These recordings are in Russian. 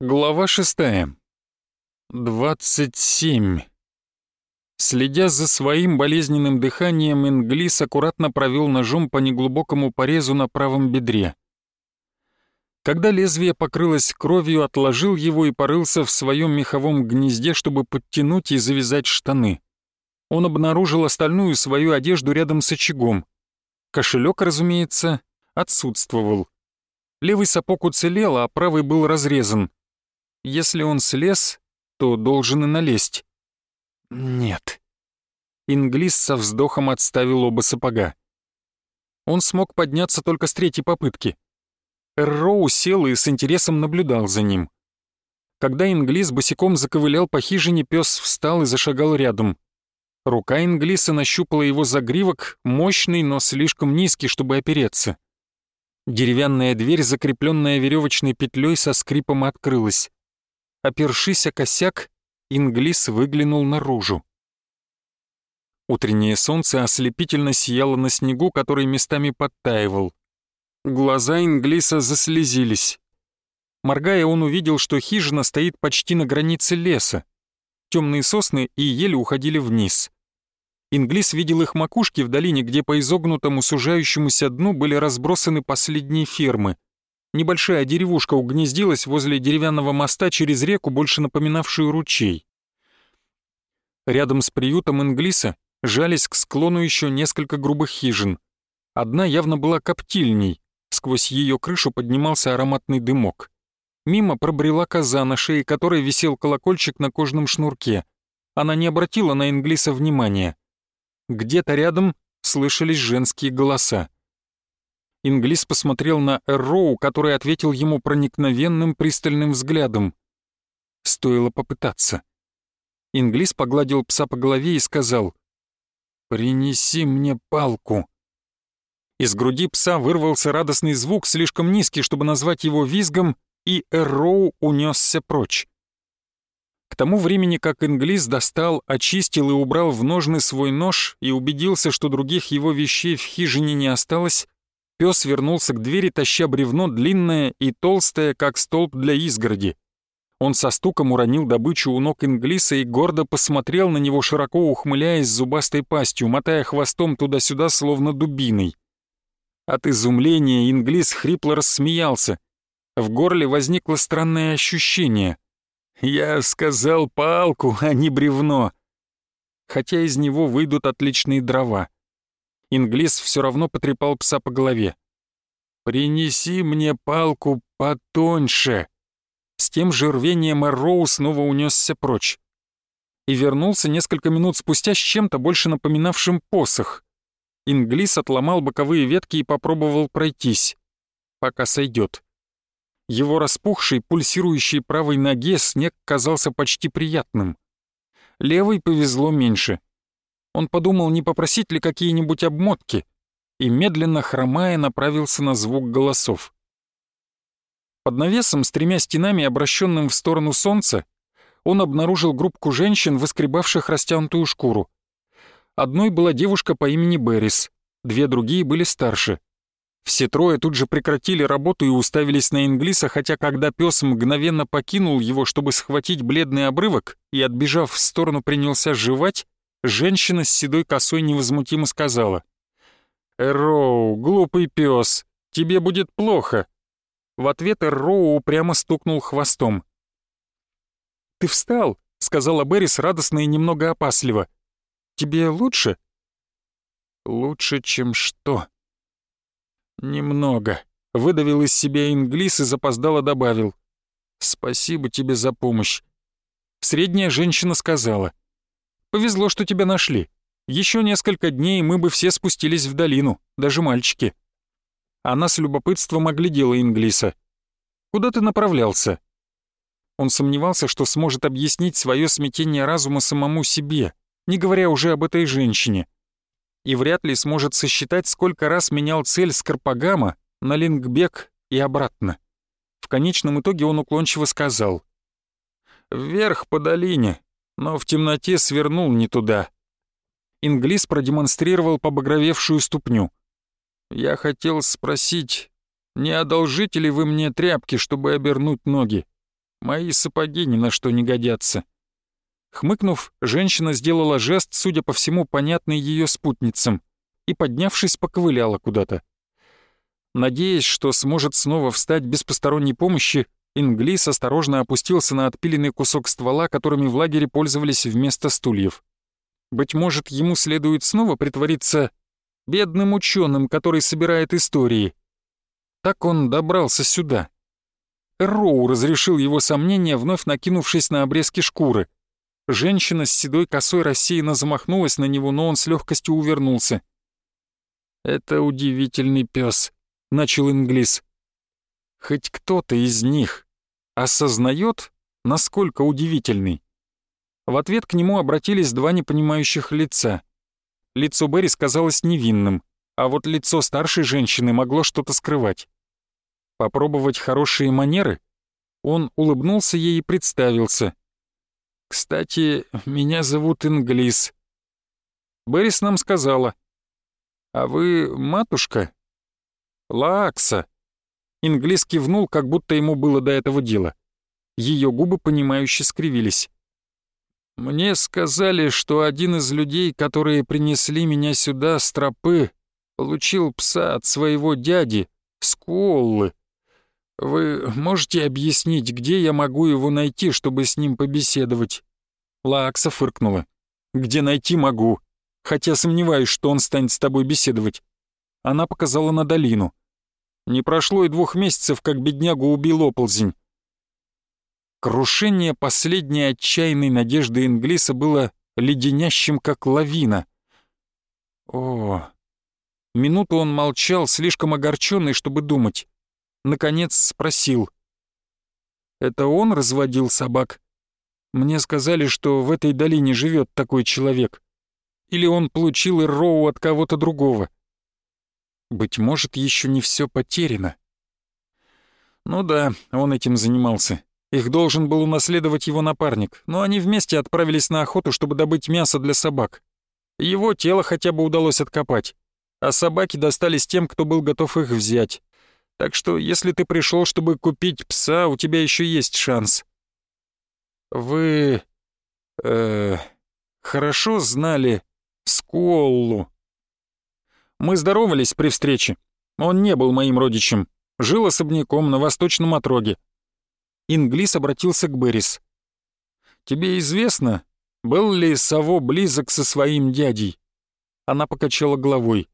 Глава шестая. Двадцать семь. Следя за своим болезненным дыханием, Инглис аккуратно провел ножом по неглубокому порезу на правом бедре. Когда лезвие покрылось кровью, отложил его и порылся в своем меховом гнезде, чтобы подтянуть и завязать штаны. Он обнаружил остальную свою одежду рядом с очагом. Кошелек, разумеется, отсутствовал. Левый сапог уцелел, а правый был разрезан. Если он слез, то должен и налезть. Нет. Инглис со вздохом отставил оба сапога. Он смог подняться только с третьей попытки. Эрроу сел и с интересом наблюдал за ним. Когда Инглис босиком заковылял по хижине, пес встал и зашагал рядом. Рука Инглиса нащупала его загривок, мощный, но слишком низкий, чтобы опереться. Деревянная дверь, закрепленная веревочной петлей, со скрипом открылась. Опершись о косяк, Инглис выглянул наружу. Утреннее солнце ослепительно сияло на снегу, который местами подтаивал. Глаза Инглиса заслезились. Моргая, он увидел, что хижина стоит почти на границе леса. Темные сосны и еле уходили вниз. Инглис видел их макушки в долине, где по изогнутому сужающемуся дну были разбросаны последние фермы — Небольшая деревушка угнездилась возле деревянного моста через реку, больше напоминавшую ручей. Рядом с приютом Инглиса жались к склону еще несколько грубых хижин. Одна явно была коптильней, сквозь ее крышу поднимался ароматный дымок. Мимо пробрела коза, на шее которой висел колокольчик на кожном шнурке. Она не обратила на Инглиса внимания. Где-то рядом слышались женские голоса. Инглис посмотрел на Эрроу, который ответил ему проникновенным пристальным взглядом. Стоило попытаться. Инглис погладил пса по голове и сказал «Принеси мне палку». Из груди пса вырвался радостный звук, слишком низкий, чтобы назвать его визгом, и Эрроу унесся прочь. К тому времени, как Инглис достал, очистил и убрал в ножны свой нож и убедился, что других его вещей в хижине не осталось, Пес вернулся к двери, таща бревно длинное и толстое, как столб для изгороди. Он со стуком уронил добычу у ног Инглиса и гордо посмотрел на него, широко ухмыляясь зубастой пастью, мотая хвостом туда-сюда, словно дубиной. От изумления Инглис хрипло рассмеялся. В горле возникло странное ощущение. «Я сказал палку, а не бревно!» Хотя из него выйдут отличные дрова. Инглис все равно потрепал пса по голове. «Принеси мне палку потоньше!» С тем же рвением Эрроу снова унесся прочь. И вернулся несколько минут спустя с чем-то больше напоминавшим посох. Инглис отломал боковые ветки и попробовал пройтись. Пока сойдет. Его распухшей, пульсирующей правой ноге снег казался почти приятным. Левой повезло меньше — он подумал, не попросить ли какие-нибудь обмотки, и медленно хромая направился на звук голосов. Под навесом с тремя стенами, обращенным в сторону солнца, он обнаружил группку женщин, выскребавших растянутую шкуру. Одной была девушка по имени Беррис, две другие были старше. Все трое тут же прекратили работу и уставились на Инглиса, хотя когда пес мгновенно покинул его, чтобы схватить бледный обрывок и, отбежав в сторону, принялся жевать, Женщина с седой косой невозмутимо сказала. «Эрроу, глупый пес, тебе будет плохо». В ответ Эрроу упрямо стукнул хвостом. «Ты встал», — сказала Беррис радостно и немного опасливо. «Тебе лучше?» «Лучше, чем что?» «Немного», — выдавил из себя Инглис и запоздало добавил. «Спасибо тебе за помощь». Средняя женщина сказала. Повезло, что тебя нашли. Еще несколько дней мы бы все спустились в долину, даже мальчики». Она с любопытством оглядела Инглиса. «Куда ты направлялся?» Он сомневался, что сможет объяснить свое смятение разума самому себе, не говоря уже об этой женщине. И вряд ли сможет сосчитать, сколько раз менял цель с Карпагама на Лингбек и обратно. В конечном итоге он уклончиво сказал. «Вверх по долине, но в темноте свернул не туда. Инглис продемонстрировал побагровевшую ступню. «Я хотел спросить, не одолжите ли вы мне тряпки, чтобы обернуть ноги? Мои сапоги ни на что не годятся». Хмыкнув, женщина сделала жест, судя по всему, понятный ее спутницам, и, поднявшись, поковыляла куда-то. Надеясь, что сможет снова встать без посторонней помощи, Инглис осторожно опустился на отпиленный кусок ствола, которыми в лагере пользовались вместо стульев. Быть может, ему следует снова притвориться бедным ученым, который собирает истории. Так он добрался сюда. Роу разрешил его сомнения, вновь накинувшись на обрезки шкуры. Женщина с седой косой рассеянно замахнулась на него, но он с легкостью увернулся. «Это удивительный пес, начал Инглис. «Хоть кто-то из них осознает, насколько удивительный. В ответ к нему обратились два непонимающих лица. Лицо Берри казалось невинным, а вот лицо старшей женщины могло что-то скрывать. Попробовать хорошие манеры? Он улыбнулся ей и представился. «Кстати, меня зовут Инглис». Беррис нам сказала. «А вы матушка?» «Лакса», Инглис кивнул, как будто ему было до этого дела. Ее губы, понимающе скривились. «Мне сказали, что один из людей, которые принесли меня сюда с тропы, получил пса от своего дяди, Скуоллы. Вы можете объяснить, где я могу его найти, чтобы с ним побеседовать?» Лаакса фыркнула. «Где найти могу, хотя сомневаюсь, что он станет с тобой беседовать». Она показала на долину. Не прошло и двух месяцев, как беднягу убил оползень. Крушение последней отчаянной надежды Инглиса было леденящим, как лавина. О, минуту он молчал, слишком огорченный, чтобы думать. Наконец спросил. «Это он разводил собак? Мне сказали, что в этой долине живет такой человек. Или он получил Ирроу от кого-то другого?» Быть может, еще не все потеряно. Ну да, он этим занимался. Их должен был унаследовать его напарник, но они вместе отправились на охоту, чтобы добыть мясо для собак. Его тело хотя бы удалось откопать, а собаки достались тем, кто был готов их взять. Так что, если ты пришел, чтобы купить пса, у тебя еще есть шанс. Вы... Э, хорошо знали Сколлу? Мы здоровались при встрече. Он не был моим родичем. Жил особняком на восточном отроге. Инглис обратился к Беррис. «Тебе известно, был ли Саво близок со своим дядей?» Она покачала головой.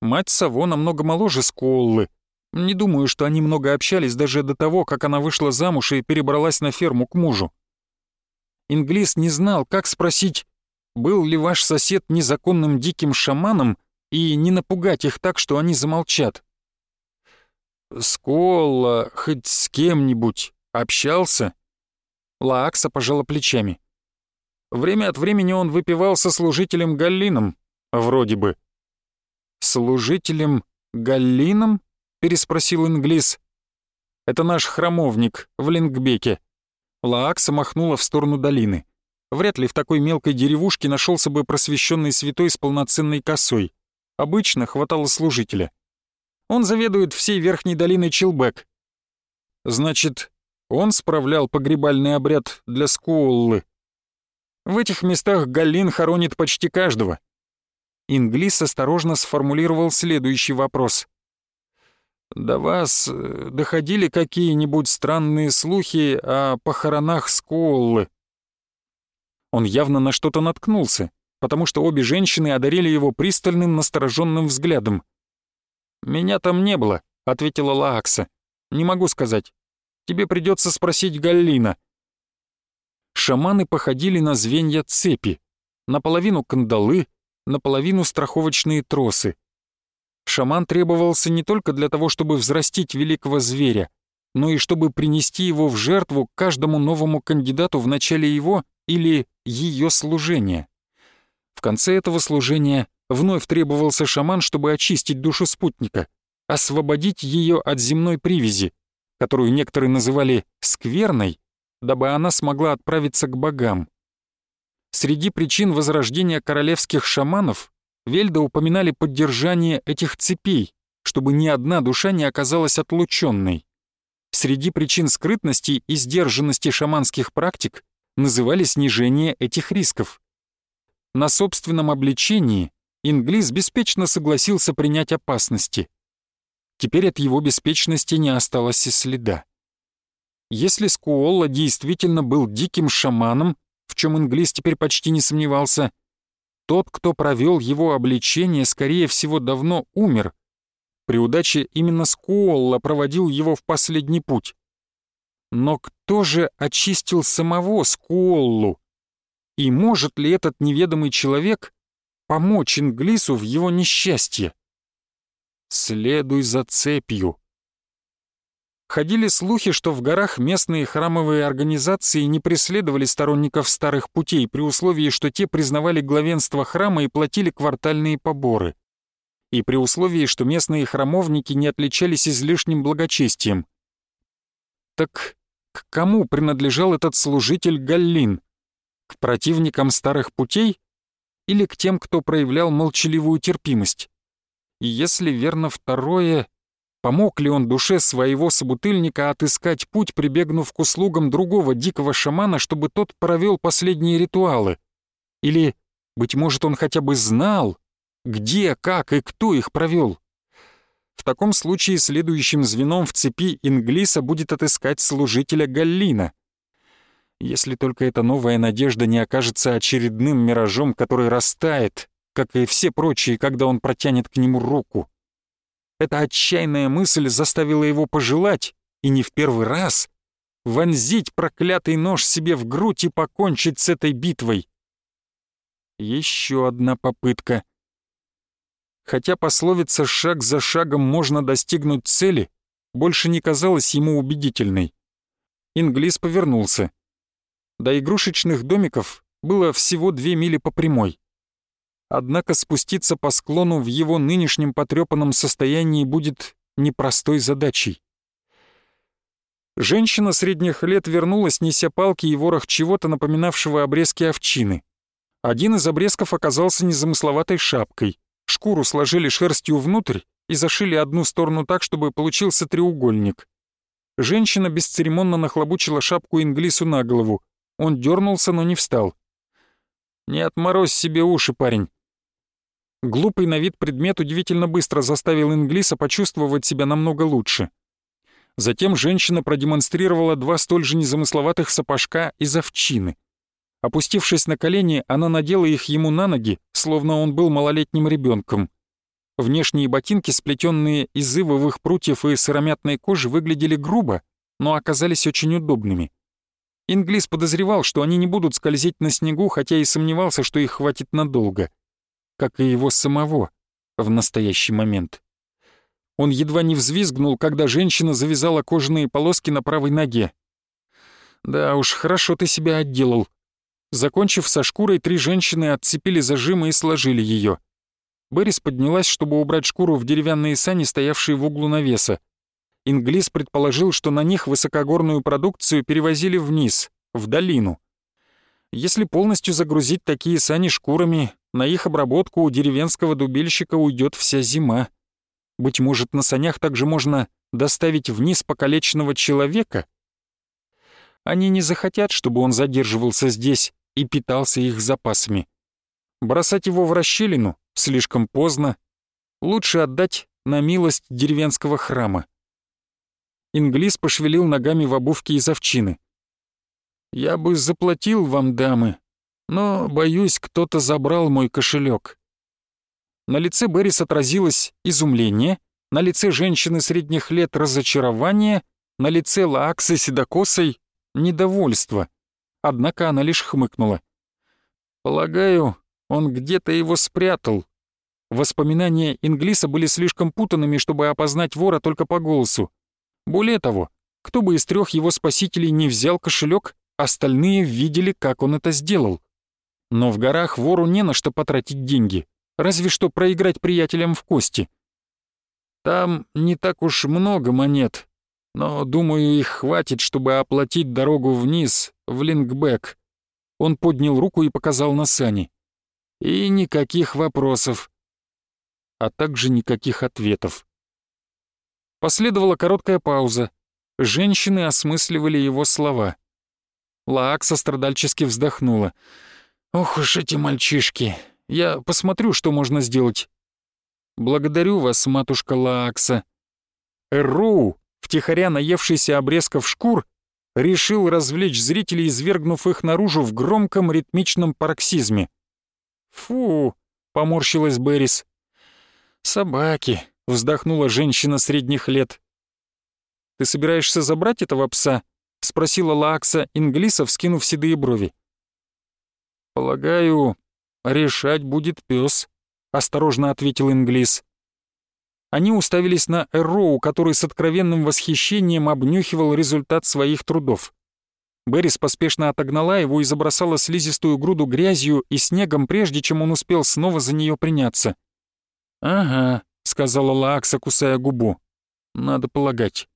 «Мать Саво намного моложе Сколлы. Не думаю, что они много общались даже до того, как она вышла замуж и перебралась на ферму к мужу. Инглис не знал, как спросить, был ли ваш сосед незаконным диким шаманом и не напугать их так, что они замолчат. «Сколла хоть с кем-нибудь общался?» Лаакса пожала плечами. Время от времени он выпивал со служителем Галлином, вроде бы. «Служителем Галлином?» — переспросил Инглис. «Это наш храмовник в Лингбеке». Лаакса махнула в сторону долины. Вряд ли в такой мелкой деревушке нашелся бы просвещенный святой с полноценной косой. Обычно хватало служителя. Он заведует всей верхней долиной Чилбек. Значит, он справлял погребальный обряд для Скууллы. В этих местах Галлин хоронит почти каждого. Инглис осторожно сформулировал следующий вопрос. «До вас э, доходили какие-нибудь странные слухи о похоронах Скууллы?» Он явно на что-то наткнулся потому что обе женщины одарили его пристальным настороженным взглядом. «Меня там не было», — ответила Лаакса. «Не могу сказать. Тебе придется спросить Галлина». Шаманы походили на звенья цепи, наполовину кандалы, наполовину страховочные тросы. Шаман требовался не только для того, чтобы взрастить великого зверя, но и чтобы принести его в жертву каждому новому кандидату в начале его или ее служения. В конце этого служения вновь требовался шаман, чтобы очистить душу спутника, освободить ее от земной привязи, которую некоторые называли «скверной», дабы она смогла отправиться к богам. Среди причин возрождения королевских шаманов Вельда упоминали поддержание этих цепей, чтобы ни одна душа не оказалась отлученной. среди причин скрытности и сдержанности шаманских практик называли снижение этих рисков. На собственном обличении Инглис беспечно согласился принять опасности. Теперь от его беспечности не осталось и следа. Если Скуолла действительно был диким шаманом, в чем Инглис теперь почти не сомневался, тот, кто провел его обличение, скорее всего, давно умер. При удаче именно Скуолла проводил его в последний путь. Но кто же очистил самого Скуоллу? И может ли этот неведомый человек помочь Инглису в его несчастье? Следуй за цепью. Ходили слухи, что в горах местные храмовые организации не преследовали сторонников старых путей при условии, что те признавали главенство храма и платили квартальные поборы. И при условии, что местные храмовники не отличались излишним благочестием. Так к кому принадлежал этот служитель Галлин? К противникам старых путей или к тем, кто проявлял молчаливую терпимость? И если верно второе, Помог ли он душе своего собутыльника отыскать путь, прибегнув к услугам другого дикого шамана, чтобы тот провел последние ритуалы? Или, быть может, он хотя бы знал, где, как и кто их провел? В таком случае следующим звеном в цепи Инглиса будет отыскать служителя Галлина. Если только эта новая надежда не окажется очередным миражом, который растает, как и все прочие, когда он протянет к нему руку. Эта отчаянная мысль заставила его пожелать, и не в первый раз, вонзить проклятый нож себе в грудь и покончить с этой битвой. Еще одна попытка. Хотя пословица «шаг за шагом можно достигнуть цели» больше не казалась ему убедительной. Инглис повернулся. До игрушечных домиков было всего две мили по прямой однако спуститься по склону в его нынешнем потрепанном состоянии будет непростой задачей. Женщина средних лет вернулась, неся палки и ворох чего-то напоминавшего обрезки овчины. Один из обрезков оказался незамысловатой шапкой. Шкуру сложили шерстью внутрь и зашили одну сторону так, чтобы получился треугольник. Женщина бесцеремонно нахлобучила шапку Инглису на голову. Он дернулся, но не встал. «Не отморозь себе уши, парень. Глупый на вид предмет удивительно быстро заставил Инглиса почувствовать себя намного лучше. Затем женщина продемонстрировала два столь же незамысловатых сапожка из овчины. Опустившись на колени, она надела их ему на ноги, словно он был малолетним ребенком. Внешние ботинки, сплетенные из ивовых прутьев и сыромятной кожи, выглядели грубо, но оказались очень удобными. Инглис подозревал, что они не будут скользить на снегу, хотя и сомневался, что их хватит надолго как и его самого в настоящий момент. Он едва не взвизгнул, когда женщина завязала кожаные полоски на правой ноге. «Да уж, хорошо ты себя отделал». Закончив со шкурой, три женщины отцепили зажимы и сложили ее. Беррис поднялась, чтобы убрать шкуру в деревянные сани, стоявшие в углу навеса. Инглис предположил, что на них высокогорную продукцию перевозили вниз, в долину. Если полностью загрузить такие сани шкурами, на их обработку у деревенского дубильщика уйдет вся зима. Быть может, на санях также можно доставить вниз покалеченного человека? Они не захотят, чтобы он задерживался здесь и питался их запасами. Бросать его в расщелину слишком поздно. Лучше отдать на милость деревенского храма. Инглис пошевелил ногами в обувке из овчины. «Я бы заплатил вам, дамы, но, боюсь, кто-то забрал мой кошелек. На лице Беррис отразилось изумление, на лице женщины средних лет разочарование, на лице Лааксы седокосой недовольство. Однако она лишь хмыкнула. «Полагаю, он где-то его спрятал». Воспоминания Инглиса были слишком путанными, чтобы опознать вора только по голосу. Более того, кто бы из трех его спасителей не взял кошелек, остальные видели, как он это сделал. Но в горах вору не на что потратить деньги, разве что проиграть приятелям в кости. Там не так уж много монет, но, думаю, их хватит, чтобы оплатить дорогу вниз, в Лингбек. Он поднял руку и показал на сани. И никаких вопросов, а также никаких ответов. Последовала короткая пауза. Женщины осмысливали его слова. Лаакса страдальчески вздохнула. «Ох уж эти мальчишки! Я посмотрю, что можно сделать». «Благодарю вас, матушка Лаакса». Эрроу, втихаря наевшийся обрезков шкур, решил развлечь зрителей, извергнув их наружу в громком ритмичном пароксизме. «Фу!» — поморщилась Беррис. «Собаки!» — вздохнула женщина средних лет. «Ты собираешься забрать этого пса?» — спросила Лаакса Инглиса, вскинув седые брови. «Полагаю, решать будет пес», — осторожно ответил Инглис. Они уставились на Эрроу, который с откровенным восхищением обнюхивал результат своих трудов. Беррис поспешно отогнала его и забросала слизистую груду грязью и снегом, прежде чем он успел снова за нее приняться. «Ага», — сказала Лаакса, кусая губу. «Надо полагать».